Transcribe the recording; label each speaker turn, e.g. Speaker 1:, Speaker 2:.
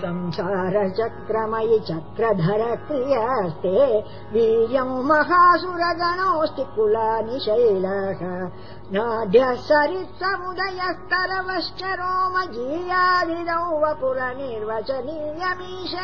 Speaker 1: संसारचक्रमयि चक्रधर क्रियास्ते वीर्यौ महासुरगणोऽस्ति कुलानि शैलः। नाभ्यः सरित्समुदयस्तरवश्च रोमजीयादिदौ वपुर निर्वचनीयमीश